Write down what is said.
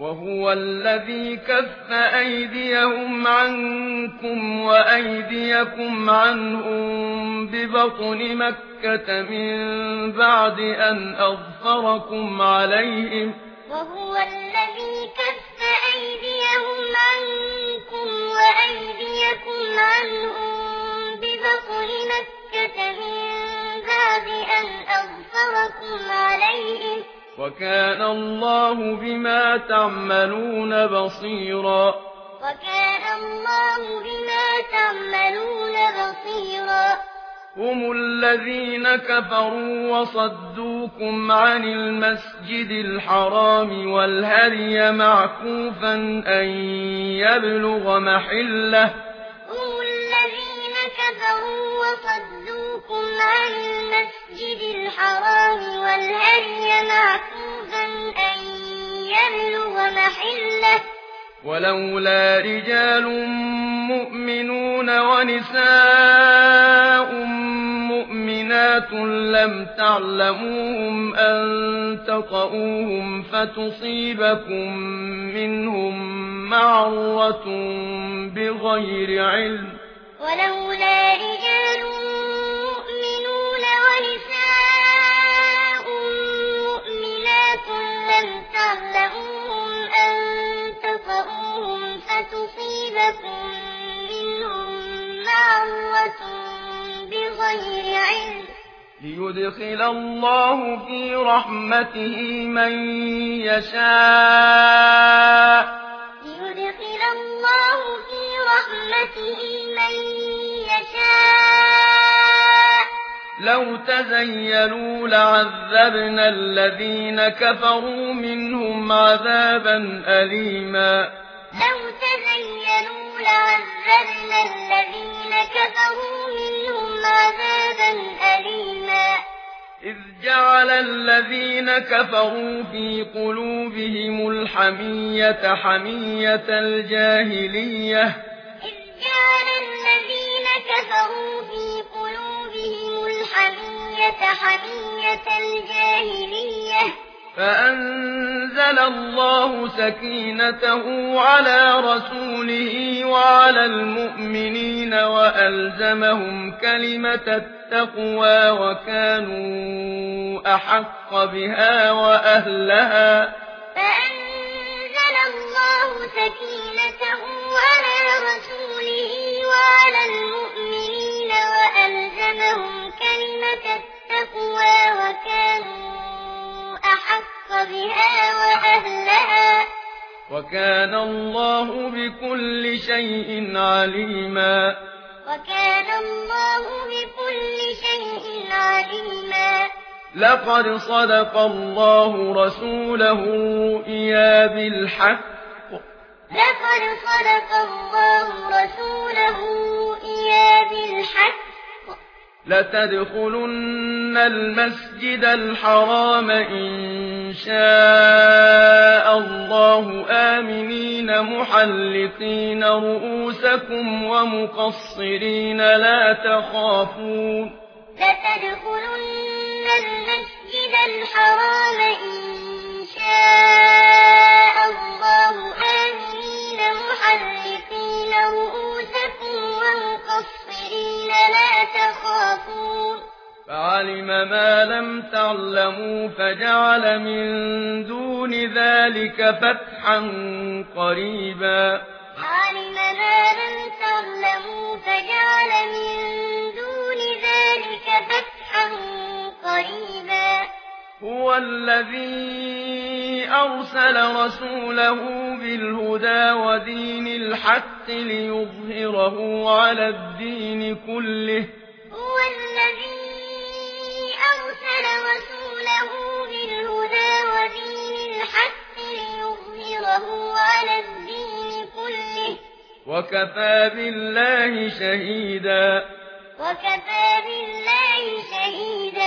وهو الذي كف أيديهم عنكم وأيديكم عنهم ببطن مكة من بعد أن أغفركم عليهم وهو الذي كف أيديهم عنكم وأيديكم عنهم ببطن مكة من بعد أن أغفركم عليهم وكان الله بما تعملون بصيرا. وكان الله بما تعملون بصيرا. هم الذين كفروا وصدوكم عن المسجد الحرام والهدي معكوفا أن يبلغ محله المسجد الحرام والهدي معكوفا أن يبلغ محلة. ولولا رجال مؤمنون ونساء مؤمنات لم تعلموهم أن تقعوهم فتصيبكم منهم معرة بغير علم. ولولا رجال علم. ليدخل الله في رحمته من يشاء. ليدخل الله في رحمته من يشاء. لو تزينوا لعذبنا الذين كفروا منهم عذابا أليما. لو تزينوا لعذبنا الذين كفروا منهم عذابا أليما إذ جعل الذين كفروا في قلوبهم الحمية حمية الجاهلية إذ جعل الذين كفروا في قلوبهم الحمية حمية الجاهلية فأنزلنا أنزل الله سكينته على رسوله وعلى المؤمنين وألزمهم كلمة التقوى وكانوا أحق بها وأهلها فأنزل الله سكينته على رسوله وعلى المؤمنين وألزمهم كلمة التقوى وكان الله بكل شيء عليما. وكان الله بكل شيء عليما. لقد صدق الله رسوله يا بالحق. لقد صدق الله رسوله الرؤيا بالحق. لتدخلن المسجد الحرام إن شاء الله آمنين محلقين رؤوسكم ومقصرين لا تخافون لتدخلن المسجد الحرام إن شاء الله آمنين محلقين رؤوسكم ومقصرين الذين لا تخافون فعلم ما لم تعلموا فجعل من دون ذلك فتحا قريبا علم ما لم تعلموا فجعل من دون ذلك فتحا قريبا هو الذي أرسل رسوله بالهدى ودين الحق ليظهره على الدين كله. هو الذي أرسل رسوله بالهدى ودين الحق ليظهره على الدين كله. وكفى بالله شهيدا. وكفى بالله شهيدا.